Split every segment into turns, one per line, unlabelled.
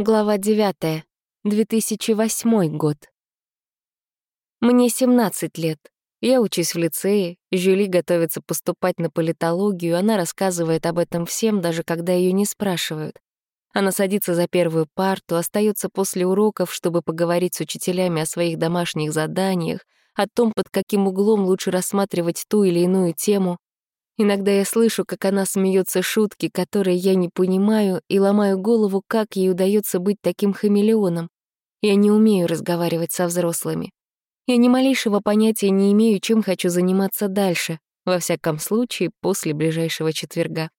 Глава 9. 2008 год. Мне 17 лет. Я учусь в лицее, Жюли готовится поступать на политологию, она рассказывает об этом всем, даже когда ее не спрашивают. Она садится за первую парту, остается после уроков, чтобы поговорить с учителями о своих домашних заданиях, о том, под каким углом лучше рассматривать ту или иную тему, Иногда я слышу, как она смеется шутки, которые я не понимаю, и ломаю голову, как ей удается быть таким хамелеоном. Я не умею разговаривать со взрослыми. Я ни малейшего понятия не имею, чем хочу заниматься дальше, во всяком случае, после ближайшего четверга.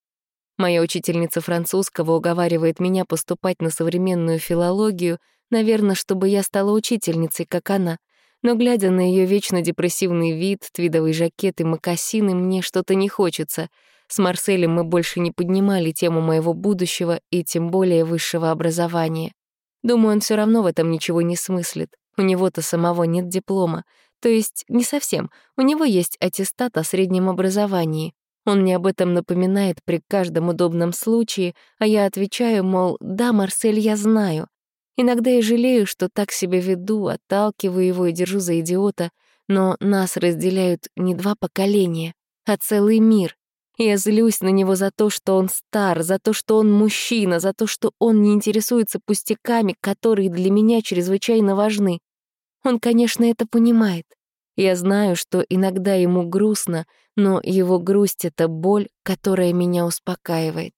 Моя учительница французского уговаривает меня поступать на современную филологию, наверное, чтобы я стала учительницей, как она — но, глядя на ее вечно депрессивный вид, твидовый жакет и мокасины, мне что-то не хочется. С Марселем мы больше не поднимали тему моего будущего и тем более высшего образования. Думаю, он все равно в этом ничего не смыслит. У него-то самого нет диплома. То есть не совсем. У него есть аттестат о среднем образовании. Он мне об этом напоминает при каждом удобном случае, а я отвечаю, мол, да, Марсель, я знаю. Иногда я жалею, что так себя веду, отталкиваю его и держу за идиота, но нас разделяют не два поколения, а целый мир. Я злюсь на него за то, что он стар, за то, что он мужчина, за то, что он не интересуется пустяками, которые для меня чрезвычайно важны. Он, конечно, это понимает. Я знаю, что иногда ему грустно, но его грусть — это боль, которая меня успокаивает.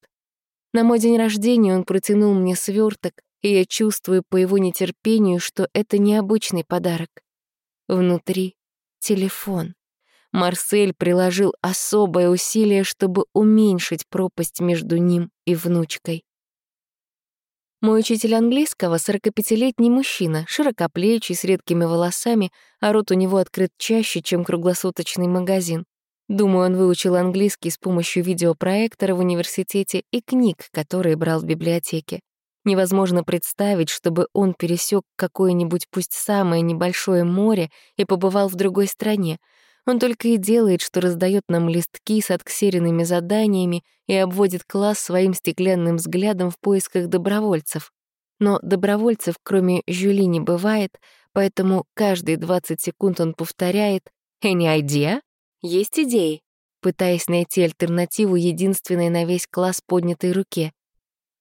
На мой день рождения он протянул мне сверток, и я чувствую по его нетерпению, что это необычный подарок. Внутри — телефон. Марсель приложил особое усилие, чтобы уменьшить пропасть между ним и внучкой. Мой учитель английского — 45-летний мужчина, широкоплечий, с редкими волосами, а рот у него открыт чаще, чем круглосуточный магазин. Думаю, он выучил английский с помощью видеопроектора в университете и книг, которые брал в библиотеке. Невозможно представить, чтобы он пересек какое-нибудь пусть самое небольшое море и побывал в другой стране. Он только и делает, что раздает нам листки с отксеренными заданиями и обводит класс своим стеклянным взглядом в поисках добровольцев. Но добровольцев, кроме Жюли, не бывает, поэтому каждые 20 секунд он повторяет «Any idea?» «Есть идеи?» пытаясь найти альтернативу единственной на весь класс поднятой руке.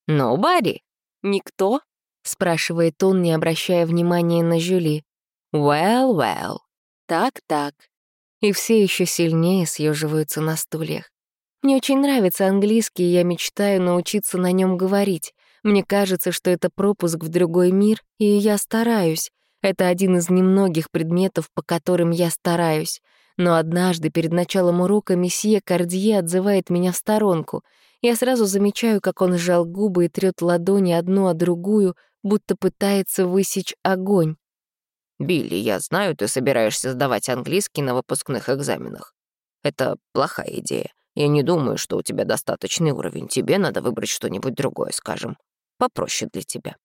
«Nobody», «Никто?» — спрашивает он, не обращая внимания на Жюли. «Well, well. Так-так». И все еще сильнее съеживаются на стульях. Мне очень нравится английский, и я мечтаю научиться на нем говорить. Мне кажется, что это пропуск в другой мир, и я стараюсь. Это один из немногих предметов, по которым я стараюсь. Но однажды перед началом урока месье Кардье отзывает меня в сторонку — я сразу замечаю, как он сжал губы и трёт ладони одну о другую, будто пытается высечь огонь.
«Билли, я знаю, ты собираешься сдавать английский на выпускных экзаменах. Это плохая идея. Я не думаю, что у тебя достаточный уровень. Тебе надо выбрать что-нибудь другое, скажем. Попроще для тебя».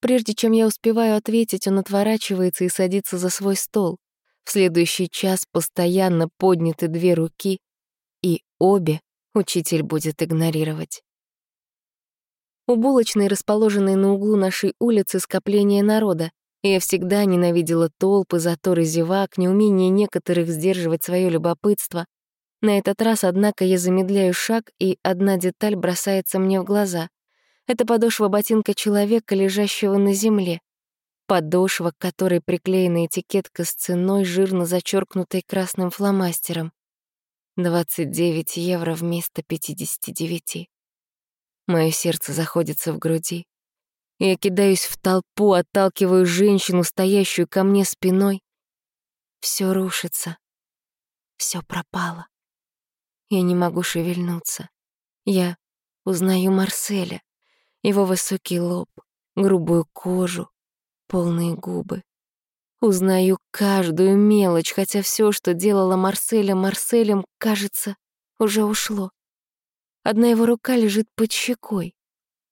Прежде чем я успеваю ответить, он отворачивается и садится за свой стол. В следующий час постоянно подняты две руки, и обе учитель будет игнорировать. У булочной, расположенной на углу нашей улицы, скопление народа. Я всегда ненавидела толпы, заторы зевак, неумение некоторых сдерживать свое любопытство. На этот раз, однако, я замедляю шаг, и одна деталь бросается мне в глаза. Это подошва ботинка человека, лежащего на земле. Подошва, к которой приклеена этикетка с ценой, жирно зачеркнутой красным фломастером. 29 евро вместо 59. Мое сердце заходится в груди. Я кидаюсь в толпу, отталкиваю женщину, стоящую ко мне спиной. Все рушится. Все пропало. Я не могу шевельнуться. Я узнаю Марселя. Его высокий лоб, грубую кожу, полные губы. Узнаю каждую мелочь, хотя все, что делала Марселя Марселем, кажется, уже ушло. Одна его рука лежит под щекой.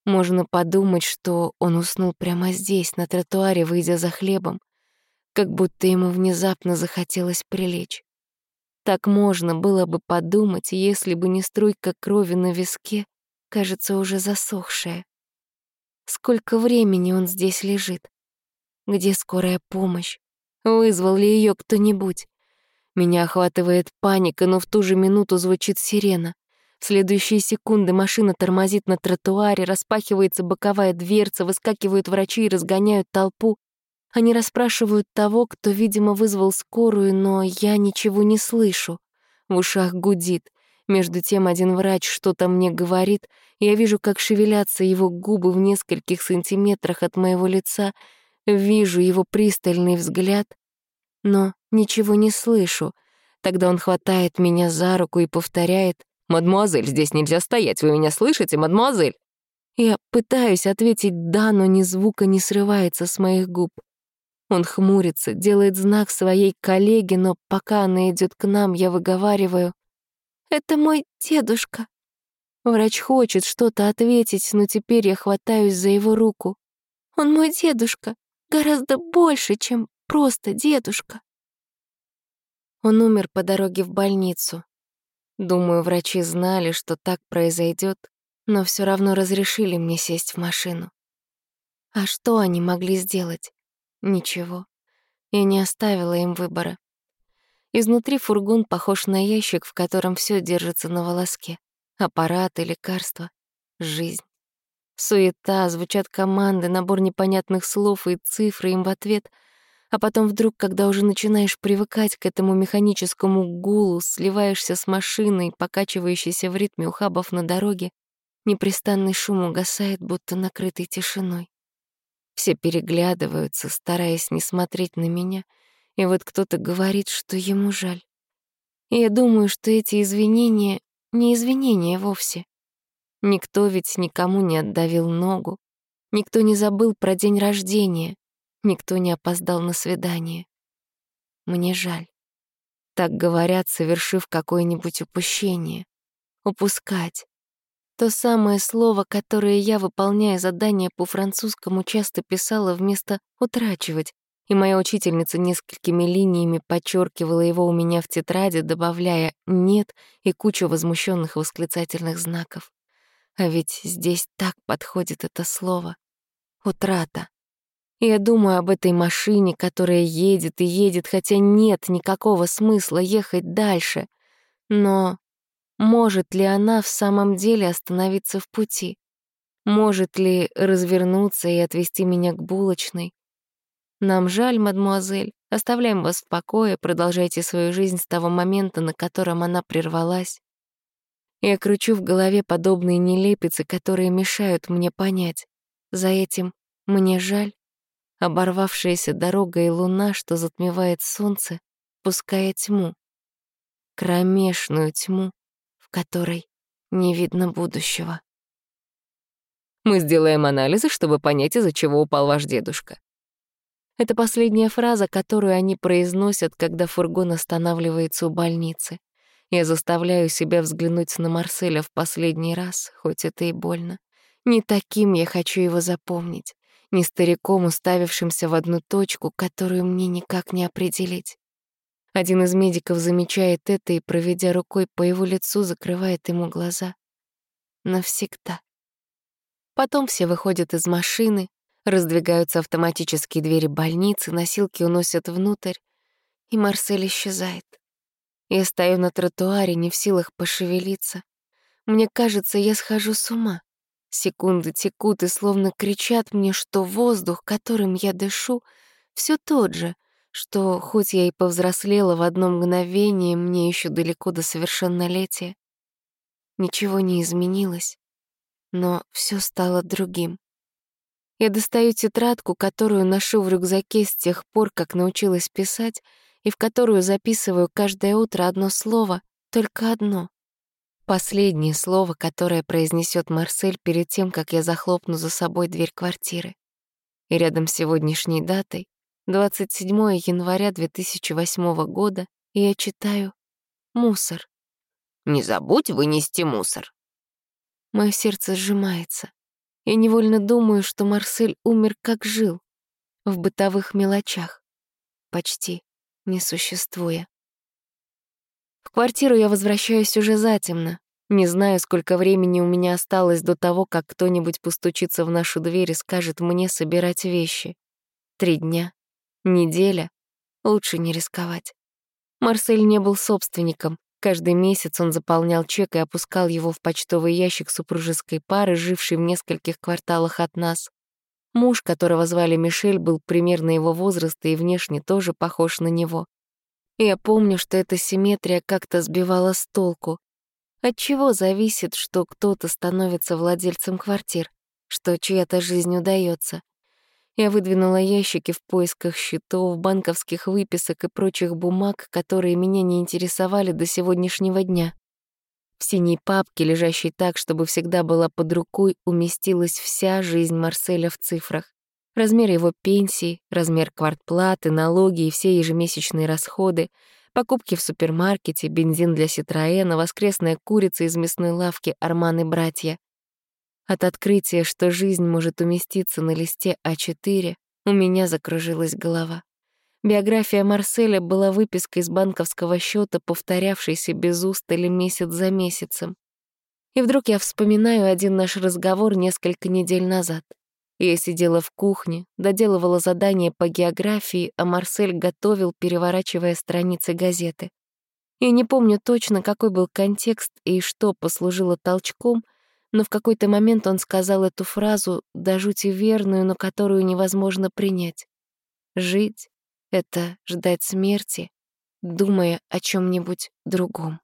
Можно подумать, что он уснул прямо здесь, на тротуаре, выйдя за хлебом, как будто ему внезапно захотелось прилечь. Так можно было бы подумать, если бы не струйка крови на виске, кажется, уже засохшая. Сколько времени он здесь лежит? Где скорая помощь? Вызвал ли ее кто-нибудь? Меня охватывает паника, но в ту же минуту звучит сирена. В следующие секунды машина тормозит на тротуаре, распахивается боковая дверца, выскакивают врачи и разгоняют толпу. Они расспрашивают того, кто, видимо, вызвал скорую, но я ничего не слышу. В ушах гудит. Между тем один врач что-то мне говорит, я вижу, как шевелятся его губы в нескольких сантиметрах от моего лица, вижу его пристальный взгляд, но ничего не слышу. Тогда он хватает меня за руку и повторяет «Мадемуазель, здесь нельзя стоять, вы меня слышите, мадемуазель?» Я пытаюсь ответить «да», но ни звука не срывается с моих губ. Он хмурится, делает знак своей коллеге, но пока она идет к нам, я выговариваю «Это мой дедушка». Врач хочет что-то ответить, но теперь я хватаюсь за его руку. «Он мой дедушка, гораздо больше, чем просто дедушка». Он умер по дороге в больницу. Думаю, врачи знали, что так произойдет, но все равно разрешили мне сесть в машину. А что они могли сделать? Ничего. Я не оставила им выбора. Изнутри фургон похож на ящик, в котором все держится на волоске. Аппараты, лекарства, жизнь. Суета, звучат команды, набор непонятных слов и цифры им в ответ — а потом вдруг, когда уже начинаешь привыкать к этому механическому гулу, сливаешься с машиной, покачивающейся в ритме ухабов на дороге, непрестанный шум угасает, будто накрытый тишиной. Все переглядываются, стараясь не смотреть на меня, и вот кто-то говорит, что ему жаль. И я думаю, что эти извинения — не извинения вовсе. Никто ведь никому не отдавил ногу, никто не забыл про день рождения, Никто не опоздал на свидание. Мне жаль. Так говорят, совершив какое-нибудь упущение. Упускать. То самое слово, которое я, выполняя задание по французскому, часто писала вместо «утрачивать», и моя учительница несколькими линиями подчеркивала его у меня в тетради, добавляя «нет» и кучу возмущенных восклицательных знаков. А ведь здесь так подходит это слово. Утрата. Я думаю об этой машине, которая едет и едет, хотя нет никакого смысла ехать дальше. Но может ли она в самом деле остановиться в пути? Может ли развернуться и отвезти меня к булочной? Нам жаль, мадмуазель, оставляем вас в покое, продолжайте свою жизнь с того момента, на котором она прервалась. Я кручу в голове подобные нелепицы, которые мешают мне понять. За этим мне жаль оборвавшаяся дорога и луна, что затмевает солнце, пуская тьму, кромешную тьму, в которой не видно будущего. Мы сделаем анализы, чтобы понять, из-за чего упал ваш дедушка. Это последняя фраза, которую они произносят, когда фургон останавливается у больницы. Я заставляю себя взглянуть на Марселя в последний раз, хоть это и больно. Не таким я хочу его запомнить ни стариком, уставившимся в одну точку, которую мне никак не определить. Один из медиков замечает это и, проведя рукой по его лицу, закрывает ему глаза. Навсегда. Потом все выходят из машины, раздвигаются автоматические двери больницы, носилки уносят внутрь, и Марсель исчезает. Я стою на тротуаре, не в силах пошевелиться. Мне кажется, я схожу с ума. Секунды текут и словно кричат мне, что воздух, которым я дышу, все тот же, что, хоть я и повзрослела в одно мгновение, мне еще далеко до совершеннолетия. Ничего не изменилось, но все стало другим. Я достаю тетрадку, которую ношу в рюкзаке с тех пор, как научилась писать, и в которую записываю каждое утро одно слово, только одно Последнее слово, которое произнесет Марсель перед тем, как я захлопну за собой дверь квартиры. И рядом с сегодняшней датой, 27 января 2008 года, я читаю «Мусор».
«Не забудь вынести мусор».
Мое сердце сжимается. Я невольно думаю, что Марсель умер как жил, в бытовых мелочах, почти не существуя. В квартиру я возвращаюсь уже затемно. Не знаю, сколько времени у меня осталось до того, как кто-нибудь постучится в нашу дверь и скажет мне собирать вещи. Три дня, неделя. Лучше не рисковать. Марсель не был собственником. Каждый месяц он заполнял чек и опускал его в почтовый ящик супружеской пары, жившей в нескольких кварталах от нас. Муж, которого звали Мишель, был примерно его возраста и внешне тоже похож на него. Я помню, что эта симметрия как-то сбивала с толку. От чего зависит, что кто-то становится владельцем квартир, что чья-то жизнь удается? Я выдвинула ящики в поисках счетов, банковских выписок и прочих бумаг, которые меня не интересовали до сегодняшнего дня. В синей папке, лежащей так, чтобы всегда была под рукой, уместилась вся жизнь Марселя в цифрах. Размер его пенсии, размер квартплаты, налоги и все ежемесячные расходы — Покупки в супермаркете, бензин для Ситроена, воскресная курица из мясной лавки «Арман и братья». От открытия, что жизнь может уместиться на листе А4, у меня закружилась голова. Биография Марселя была выпиской из банковского счета, повторявшейся без устали месяц за месяцем. И вдруг я вспоминаю один наш разговор несколько недель назад — я сидела в кухне, доделывала задание по географии, а Марсель готовил, переворачивая страницы газеты. Я не помню точно, какой был контекст и что послужило толчком, но в какой-то момент он сказал эту фразу, до жути верную, но которую невозможно принять. «Жить — это ждать смерти, думая о чем нибудь другом».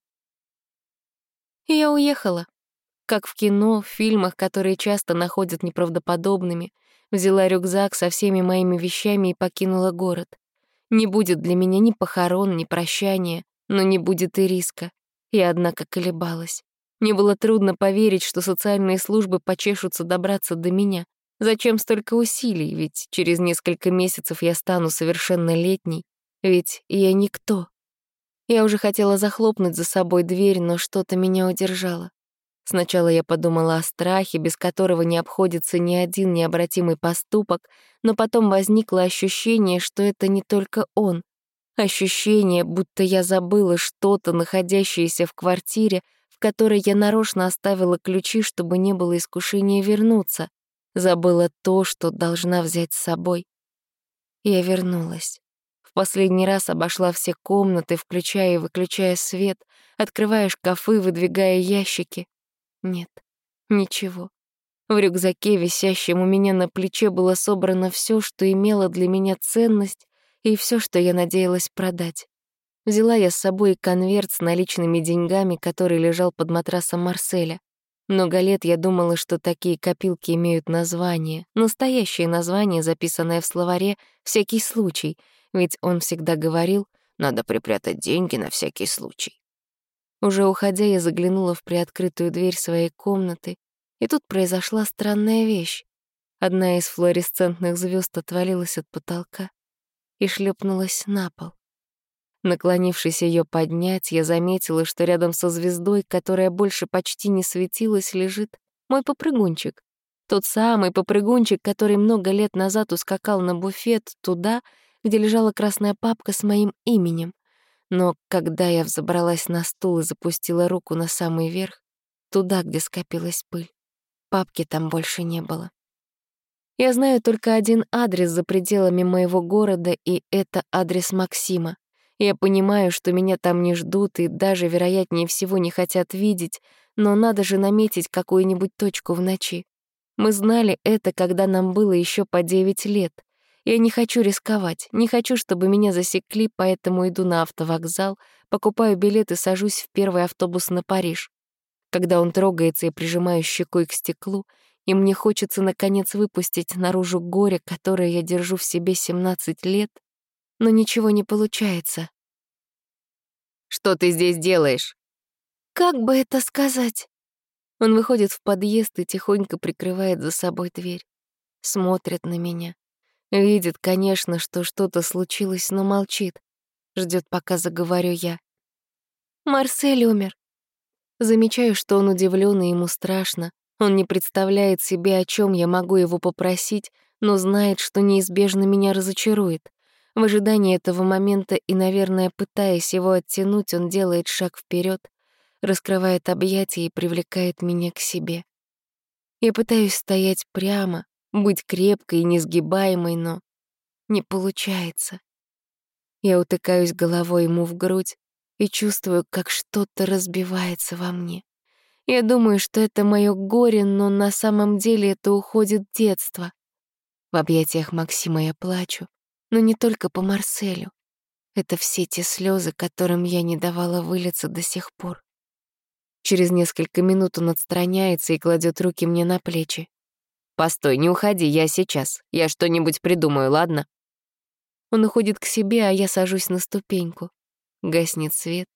И я уехала, как в кино, в фильмах, которые часто находят неправдоподобными, взяла рюкзак со всеми моими вещами и покинула город. Не будет для меня ни похорон, ни прощания, но не будет и риска. Я, однако, колебалась. Мне было трудно поверить, что социальные службы почешутся добраться до меня. Зачем столько усилий, ведь через несколько месяцев я стану совершеннолетней, ведь я никто. Я уже хотела захлопнуть за собой дверь, но что-то меня удержало. Сначала я подумала о страхе, без которого не обходится ни один необратимый поступок, но потом возникло ощущение, что это не только он. Ощущение, будто я забыла что-то, находящееся в квартире, в которой я нарочно оставила ключи, чтобы не было искушения вернуться. Забыла то, что должна взять с собой. Я вернулась. В последний раз обошла все комнаты, включая и выключая свет, открывая шкафы, выдвигая ящики. Нет, ничего. В рюкзаке, висящем у меня на плече, было собрано все, что имело для меня ценность, и все, что я надеялась продать. Взяла я с собой конверт с наличными деньгами, который лежал под матрасом Марселя. Много лет я думала, что такие копилки имеют название, настоящее название, записанное в словаре «всякий случай», ведь он всегда говорил «надо припрятать деньги на всякий случай». Уже уходя, я заглянула в приоткрытую дверь своей комнаты, и тут произошла странная вещь. Одна из флуоресцентных звезд отвалилась от потолка и шлепнулась на пол. Наклонившись ее поднять, я заметила, что рядом со звездой, которая больше почти не светилась, лежит мой попрыгунчик. Тот самый попрыгунчик, который много лет назад ускакал на буфет туда, где лежала красная папка с моим именем. Но когда я взобралась на стул и запустила руку на самый верх, туда, где скопилась пыль, папки там больше не было. Я знаю только один адрес за пределами моего города, и это адрес Максима. Я понимаю, что меня там не ждут и даже, вероятнее всего, не хотят видеть, но надо же наметить какую-нибудь точку в ночи. Мы знали это, когда нам было еще по девять лет. Я не хочу рисковать, не хочу, чтобы меня засекли, поэтому иду на автовокзал, покупаю билет и сажусь в первый автобус на Париж. Когда он трогается, и прижимаю щекой к стеклу, и мне хочется, наконец, выпустить наружу горе, которое я держу в себе 17 лет, но ничего не получается.
«Что ты здесь делаешь?»
«Как бы это сказать?» Он выходит в подъезд и тихонько прикрывает за собой дверь. Смотрит на меня. Видит, конечно, что что-то случилось, но молчит. Ждет, пока заговорю я. Марсель умер. Замечаю, что он удивлен и ему страшно. Он не представляет себе, о чем я могу его попросить, но знает, что неизбежно меня разочарует. В ожидании этого момента и, наверное, пытаясь его оттянуть, он делает шаг вперед, раскрывает объятия и привлекает меня к себе. Я пытаюсь стоять прямо, быть крепкой и несгибаемой, но не получается. Я утыкаюсь головой ему в грудь и чувствую, как что-то разбивается во мне. Я думаю, что это мое горе, но на самом деле это уходит детство. В объятиях Максима я плачу, но не только по Марселю. Это все те слезы, которым я не давала вылиться до сих пор. Через несколько минут он отстраняется и кладет руки мне на плечи.
«Постой, не уходи, я сейчас. Я что-нибудь придумаю, ладно?»
Он уходит к себе, а я сажусь на ступеньку. Гаснет свет,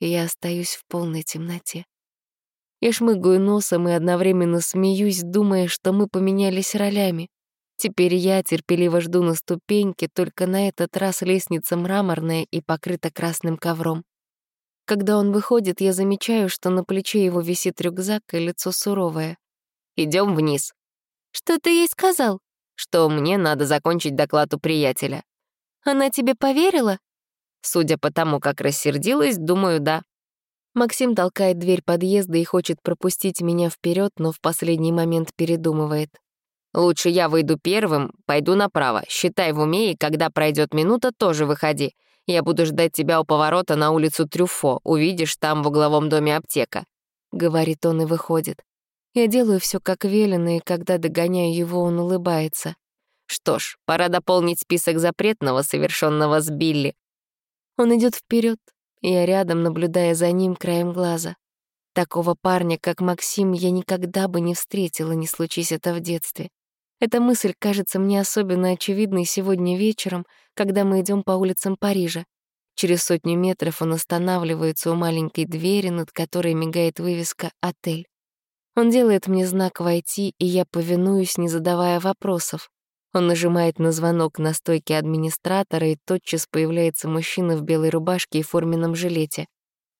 и я остаюсь в полной темноте. Я шмыгаю носом и одновременно смеюсь, думая, что мы поменялись ролями. Теперь я терпеливо жду на ступеньке, только на этот раз лестница мраморная и покрыта красным ковром. Когда он выходит, я замечаю, что на плече его висит рюкзак и лицо суровое.
Идем вниз».
«Что ты ей сказал?»
«Что мне надо закончить доклад у приятеля».
«Она тебе поверила?»
Судя по тому, как рассердилась, думаю, да.
Максим толкает дверь подъезда и хочет пропустить меня вперед, но в последний момент передумывает.
«Лучше я выйду первым, пойду направо. Считай в уме, и когда пройдет минута, тоже выходи. Я буду ждать тебя у поворота на улицу Трюфо. Увидишь, там в угловом доме аптека», — говорит он и выходит. Я делаю все как велено, и когда догоняю его, он улыбается. Что ж, пора дополнить список запретного, совершенного с Билли. Он идет вперед, я рядом, наблюдая за ним краем глаза. Такого парня, как Максим, я никогда бы не встретила, не случись это в детстве. Эта мысль кажется мне особенно очевидной сегодня вечером, когда мы идем по улицам Парижа. Через сотню метров он останавливается у маленькой двери, над которой мигает вывеска «Отель». Он делает мне знак «Войти», и я повинуюсь, не задавая вопросов. Он нажимает на звонок на стойке администратора, и тотчас появляется мужчина в белой рубашке и форменном жилете.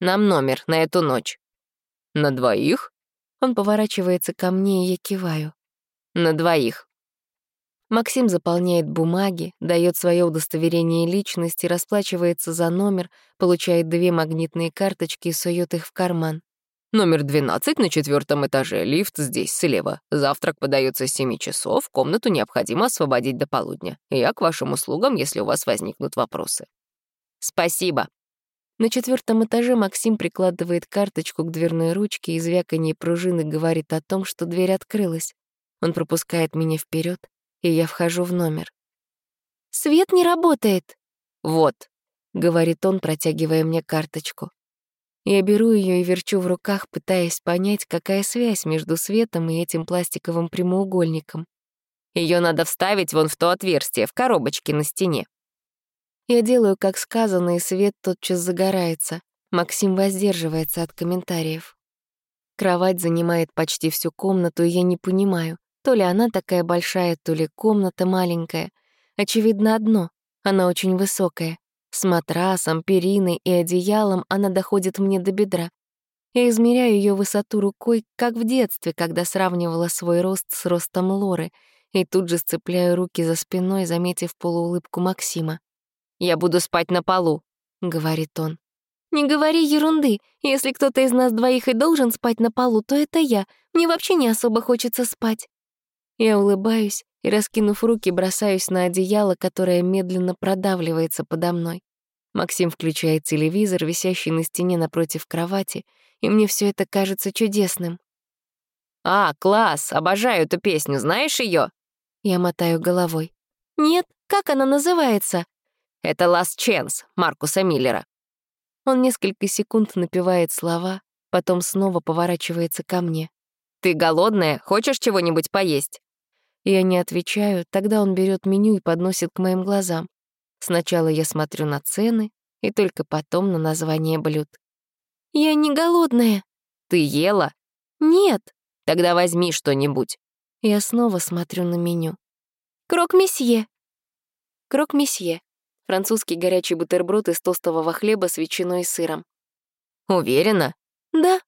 «Нам номер на эту ночь». «На двоих?»
Он поворачивается ко мне, и я киваю.
«На двоих».
Максим заполняет бумаги, дает свое удостоверение личности, расплачивается за номер, получает две магнитные карточки и сует их в карман.
Номер 12 на четвертом этаже, лифт здесь, слева. Завтрак подается с 7 часов, комнату необходимо освободить до полудня. Я к вашим услугам, если у вас возникнут вопросы.
Спасибо. На четвертом этаже Максим прикладывает карточку к дверной ручке и звяканье пружины говорит о том, что дверь открылась. Он пропускает меня вперед, и я вхожу в номер. «Свет не работает!»
«Вот», —
говорит он, протягивая мне карточку. Я беру ее и верчу в руках, пытаясь понять, какая связь между светом и этим пластиковым прямоугольником.
Ее надо вставить вон в то отверстие, в коробочке на стене.
Я делаю, как сказано, и свет тотчас загорается. Максим воздерживается от комментариев. Кровать занимает почти всю комнату, и я не понимаю, то ли она такая большая, то ли комната маленькая. Очевидно одно — она очень высокая. С матрасом, периной и одеялом она доходит мне до бедра. Я измеряю ее высоту рукой, как в детстве, когда сравнивала свой рост с ростом Лоры, и тут же сцепляю руки за спиной, заметив полуулыбку Максима.
«Я буду спать на полу», — говорит он.
«Не говори ерунды. Если кто-то из нас двоих и должен спать на полу, то это я. Мне вообще не особо хочется спать». Я улыбаюсь и, раскинув руки, бросаюсь на одеяло, которое медленно продавливается подо мной. Максим включает телевизор, висящий на стене напротив кровати, и мне все это кажется чудесным.
«А, класс! Обожаю эту песню, знаешь ее?
Я мотаю головой. «Нет, как она называется?»
«Это Last Chance» Маркуса Миллера.
Он несколько секунд напевает слова, потом снова поворачивается ко мне.
«Ты голодная? Хочешь чего-нибудь поесть?»
Я не отвечаю, тогда он берет меню и подносит к моим глазам. Сначала я смотрю на цены и только потом на название блюд. «Я не голодная».
«Ты ела?»
«Нет».
«Тогда возьми что-нибудь».
Я снова смотрю на меню. «Крок-месье». Крок-месье. Французский горячий бутерброд из тостового хлеба с ветчиной и сыром.
«Уверена?»
«Да».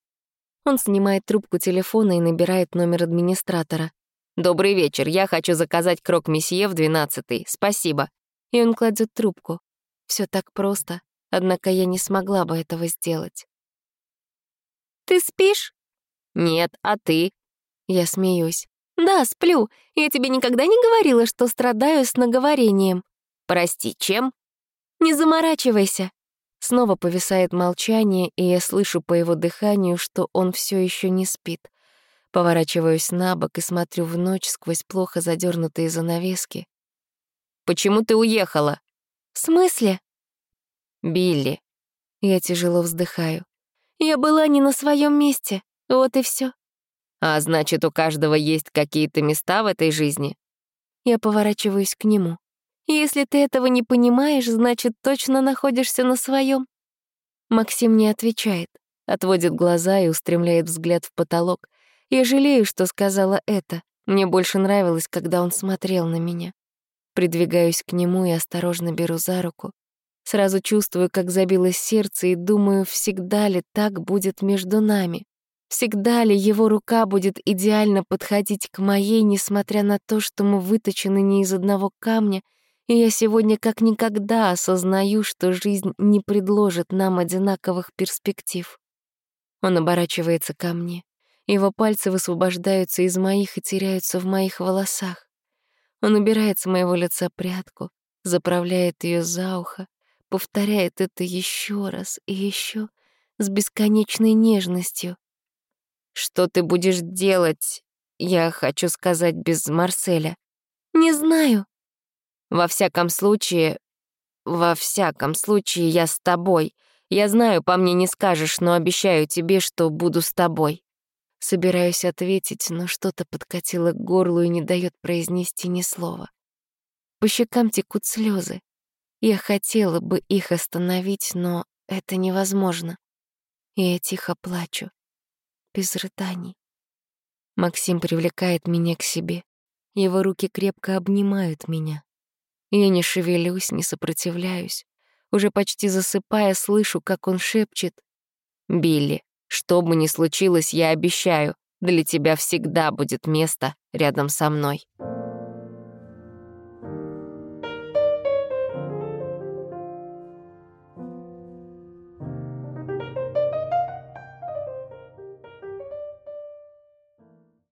Он снимает трубку телефона и набирает номер администратора.
«Добрый вечер, я хочу заказать крок-месье в двенадцатый. Спасибо».
И он кладет трубку. Все так просто, однако я не смогла бы этого сделать. Ты спишь?
Нет, а ты?
Я смеюсь. Да, сплю. Я тебе никогда не говорила, что страдаю с наговорением.
Прости, чем?
Не заморачивайся. Снова повисает молчание, и я слышу по его дыханию, что он все еще не спит. Поворачиваюсь на бок и смотрю в ночь сквозь плохо задернутые занавески.
«Почему ты уехала?»
«В смысле?»
«Билли».
Я тяжело вздыхаю. «Я была не на своем месте, вот и все.
«А значит, у каждого есть какие-то места в этой жизни?»
Я поворачиваюсь к нему. Если ты этого не понимаешь, значит, точно находишься на своем. Максим не отвечает, отводит глаза и устремляет взгляд в потолок. Я жалею, что сказала это. Мне больше нравилось, когда он смотрел на меня. Придвигаюсь к нему и осторожно беру за руку. Сразу чувствую, как забилось сердце, и думаю, всегда ли так будет между нами. Всегда ли его рука будет идеально подходить к моей, несмотря на то, что мы выточены не из одного камня — и я сегодня как никогда осознаю, что жизнь не предложит нам одинаковых перспектив. Он оборачивается ко мне. Его пальцы высвобождаются из моих и теряются в моих волосах. Он убирает с моего лица прядку, заправляет ее за ухо, повторяет это еще раз и еще с бесконечной нежностью.
«Что ты будешь делать?» Я хочу сказать без Марселя.
«Не знаю»,
во всяком случае... Во всяком случае, я с тобой. Я знаю, по мне не скажешь, но обещаю тебе, что буду с тобой.
Собираюсь ответить, но что-то подкатило к горлу и не дает произнести ни слова. По щекам текут слезы. Я хотела бы их остановить, но это невозможно. И я тихо плачу, без рыданий. Максим привлекает меня к себе. Его руки крепко обнимают меня. Я не шевелюсь, не сопротивляюсь. Уже почти засыпая, слышу, как он шепчет.
«Билли, что бы ни случилось, я обещаю, для тебя всегда будет место рядом со мной».